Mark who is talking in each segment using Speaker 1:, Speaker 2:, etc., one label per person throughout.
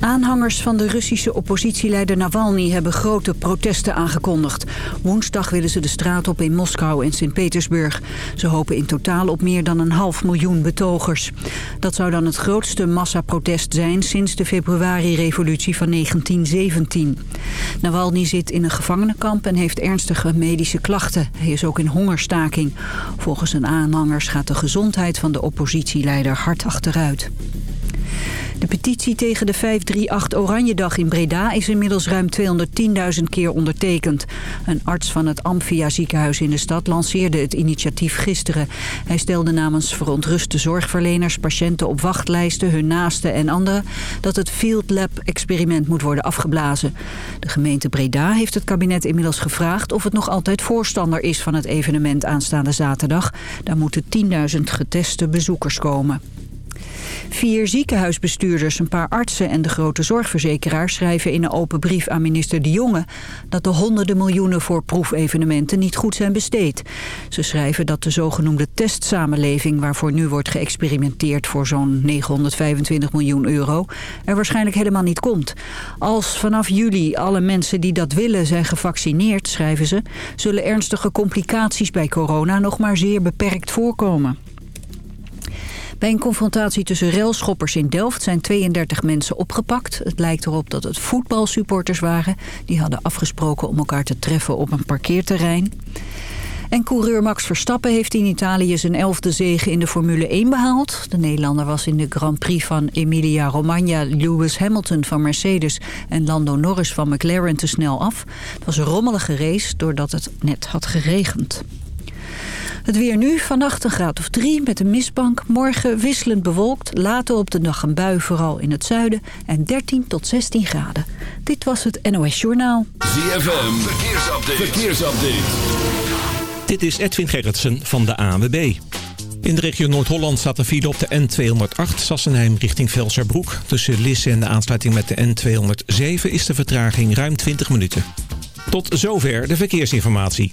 Speaker 1: Aanhangers van de Russische oppositieleider Navalny hebben grote protesten aangekondigd. Woensdag willen ze de straat op in Moskou en Sint-Petersburg. Ze hopen in totaal op meer dan een half miljoen betogers. Dat zou dan het grootste massaprotest zijn sinds de februari-revolutie van 1917. Navalny zit in een gevangenenkamp en heeft ernstige medische klachten. Hij is ook in hongerstaking. Volgens zijn aanhangers gaat de gezondheid van de oppositieleider hard achteruit. De petitie tegen de 538 Oranjedag in Breda is inmiddels ruim 210.000 keer ondertekend. Een arts van het Amphia ziekenhuis in de stad lanceerde het initiatief gisteren. Hij stelde namens verontruste zorgverleners, patiënten op wachtlijsten, hun naasten en anderen dat het Field Lab experiment moet worden afgeblazen. De gemeente Breda heeft het kabinet inmiddels gevraagd of het nog altijd voorstander is van het evenement aanstaande zaterdag. Daar moeten 10.000 geteste bezoekers komen. Vier ziekenhuisbestuurders, een paar artsen en de grote zorgverzekeraars schrijven in een open brief aan minister De Jonge dat de honderden miljoenen voor proefevenementen niet goed zijn besteed. Ze schrijven dat de zogenoemde testsamenleving waarvoor nu wordt geëxperimenteerd voor zo'n 925 miljoen euro er waarschijnlijk helemaal niet komt. Als vanaf juli alle mensen die dat willen zijn gevaccineerd, schrijven ze, zullen ernstige complicaties bij corona nog maar zeer beperkt voorkomen. Bij een confrontatie tussen railschoppers in Delft zijn 32 mensen opgepakt. Het lijkt erop dat het voetbalsupporters waren. Die hadden afgesproken om elkaar te treffen op een parkeerterrein. En coureur Max Verstappen heeft in Italië zijn elfde zege in de Formule 1 behaald. De Nederlander was in de Grand Prix van Emilia-Romagna Lewis Hamilton van Mercedes en Lando Norris van McLaren te snel af. Het was een rommelige race doordat het net had geregend. Het weer nu, vannacht een graad of drie met een mistbank. Morgen wisselend bewolkt, later op de dag een bui, vooral in het zuiden. En 13 tot 16 graden. Dit was het NOS Journaal.
Speaker 2: ZFM, verkeersupdate. verkeersupdate.
Speaker 3: Dit is Edwin Gerritsen van de ANWB. In de regio Noord-Holland staat een file op de N208 Sassenheim richting Velserbroek. Tussen Lisse en de aansluiting met de N207 is de vertraging ruim 20 minuten. Tot zover de verkeersinformatie.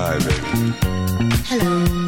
Speaker 4: Hi, baby.
Speaker 5: Hello.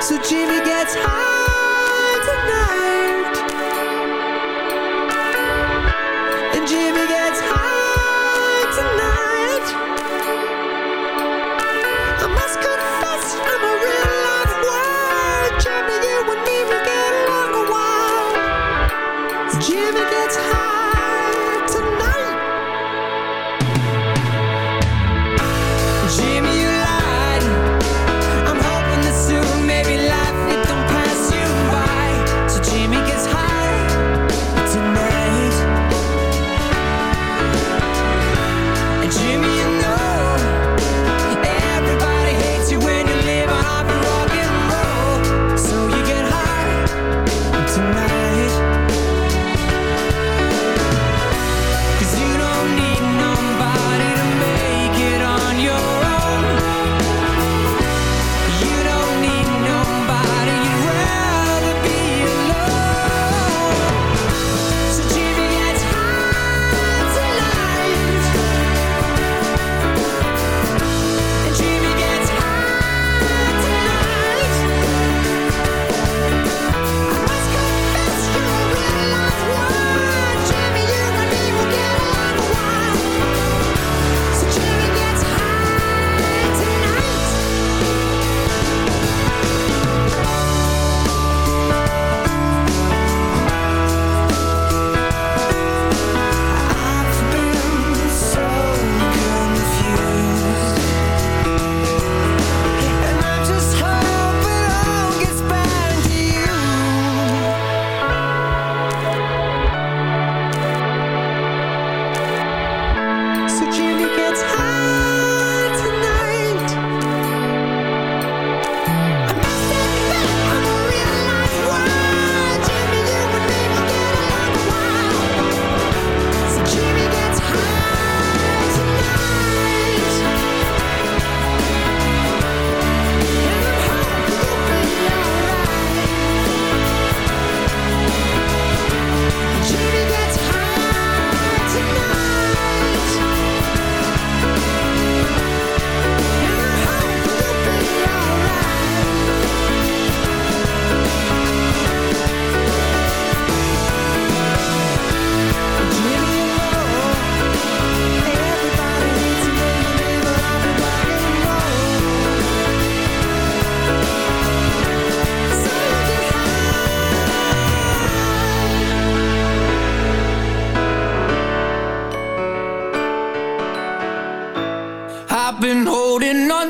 Speaker 6: So Jimmy gets high.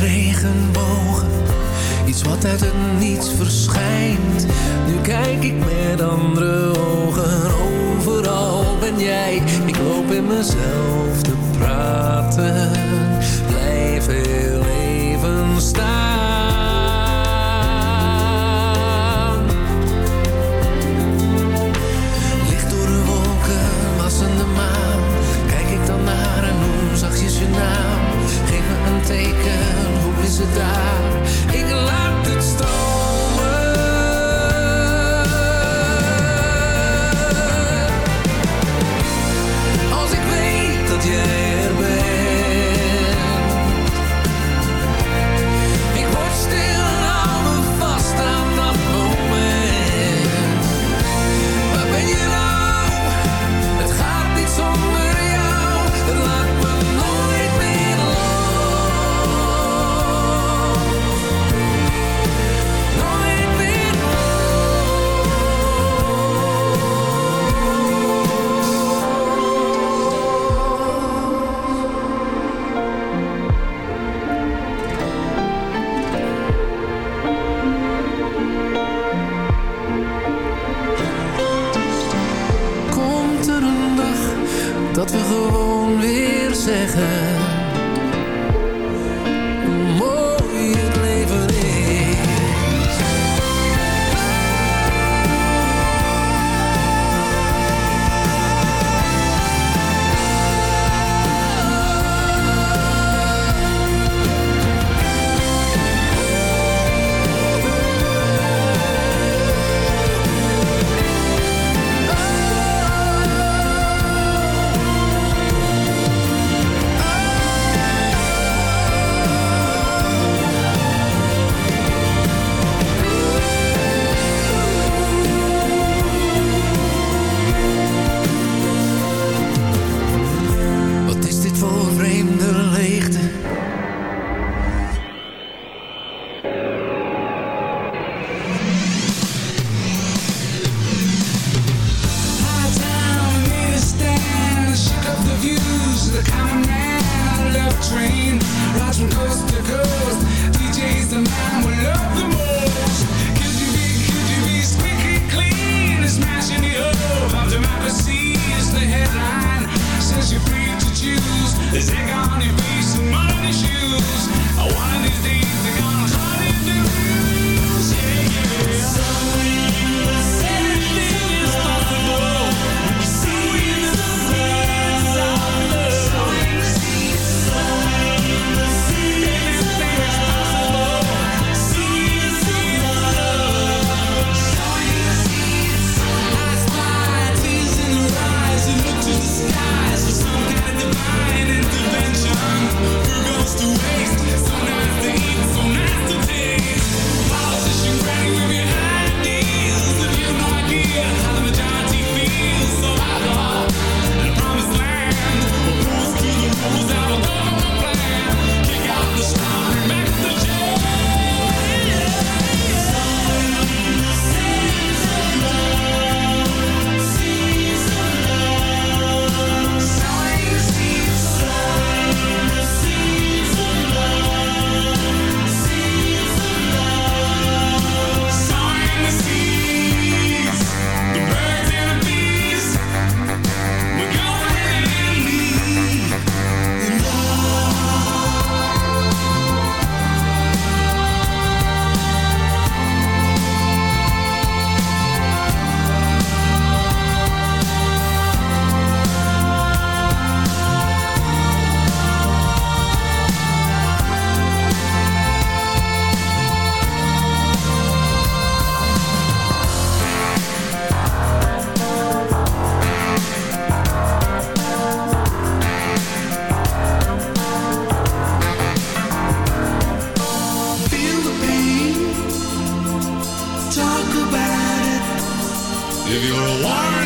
Speaker 7: regenbogen. Iets wat uit het niets verschijnt. Nu kijk ik met andere ogen. Overal ben jij. Ik loop in mezelf te praten. Blijf heel even staan teken, hoe is het daar? Ik laat het stromen If you're a warrior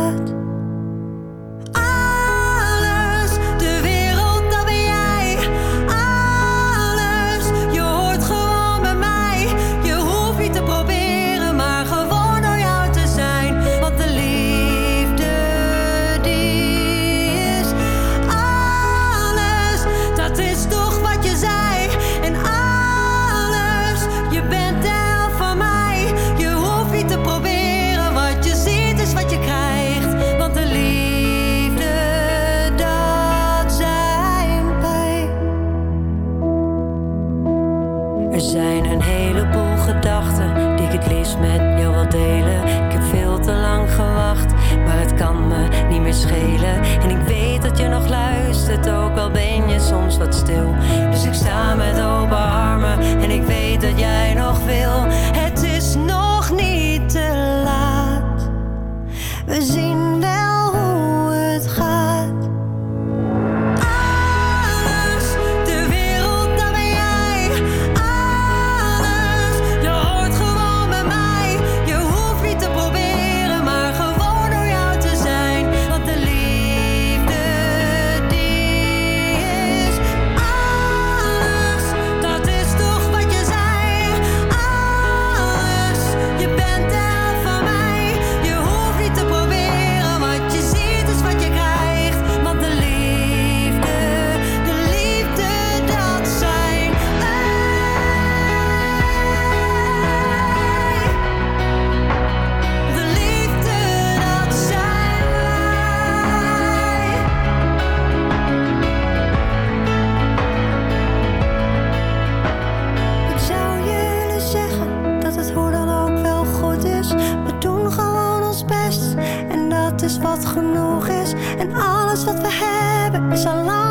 Speaker 8: al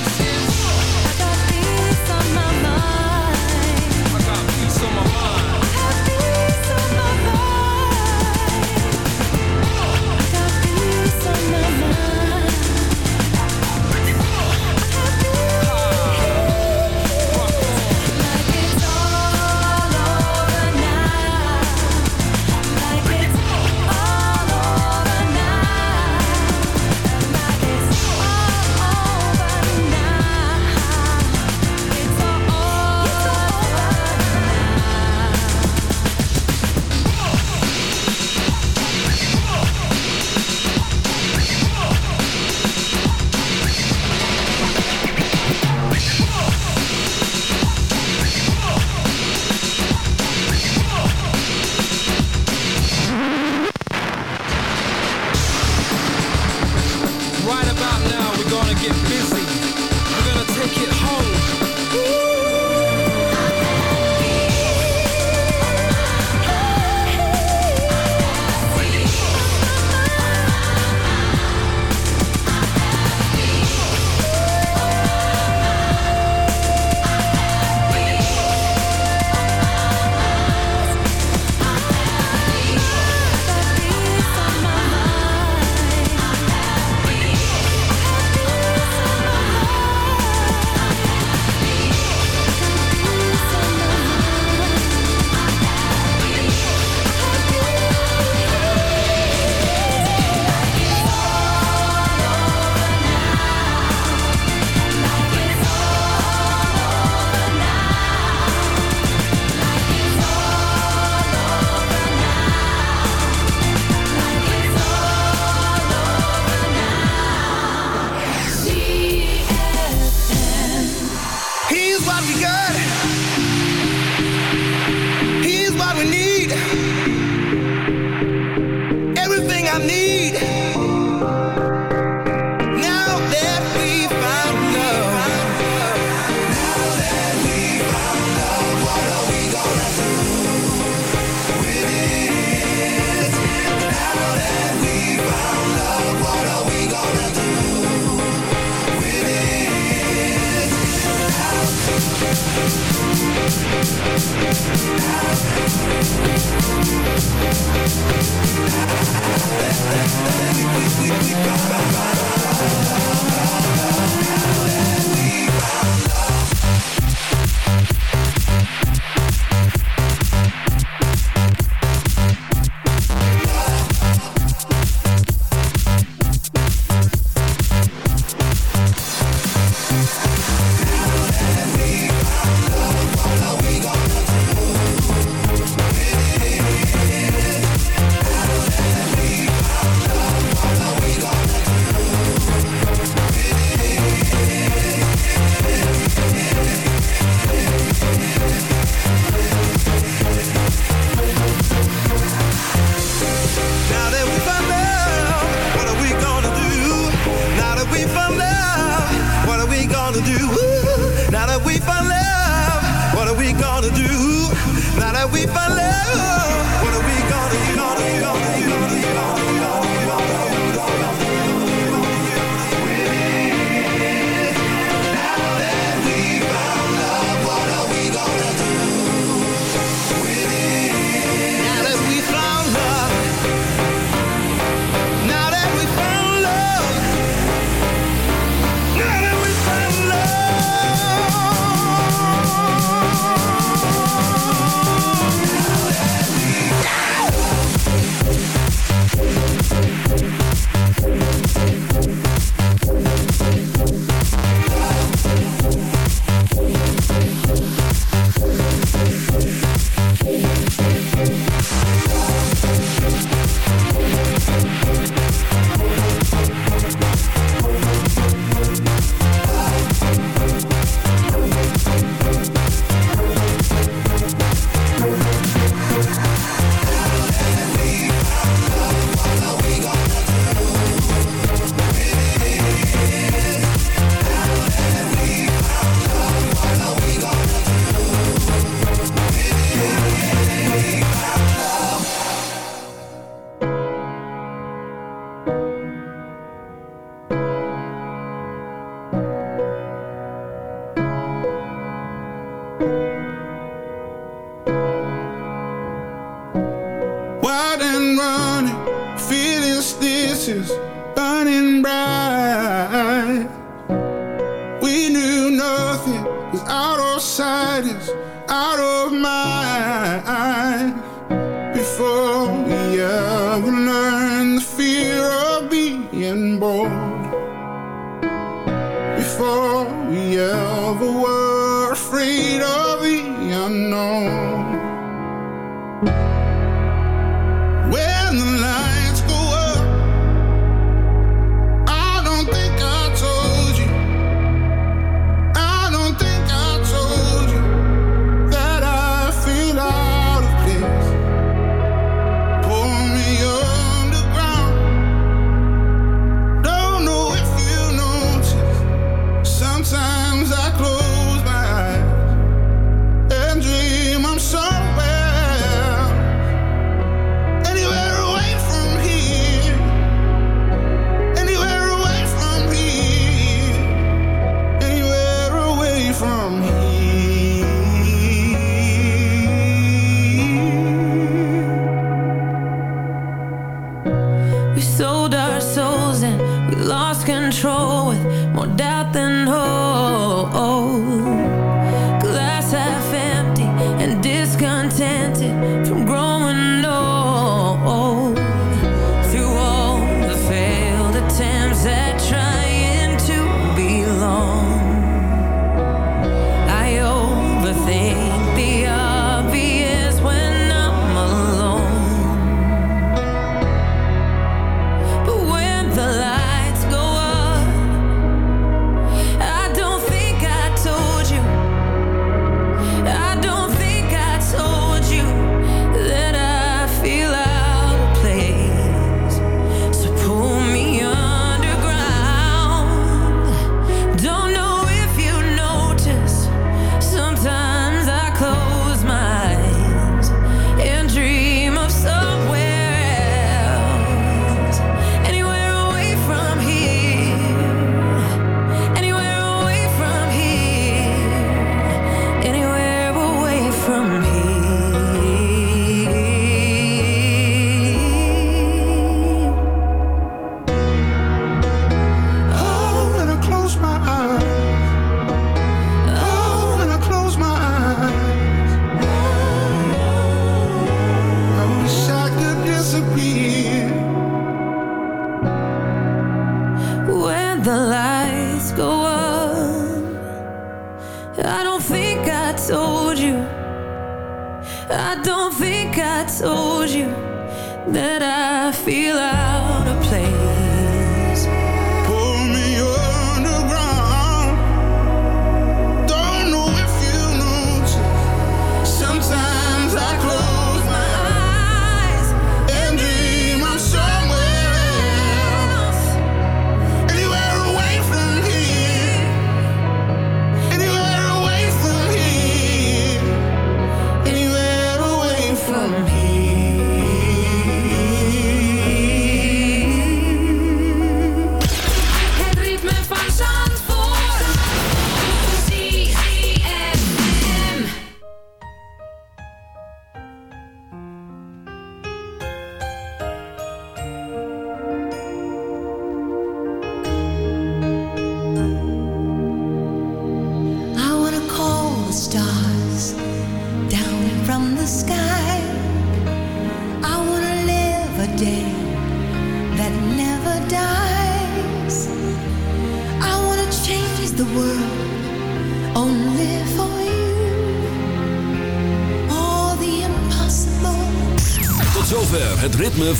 Speaker 8: Now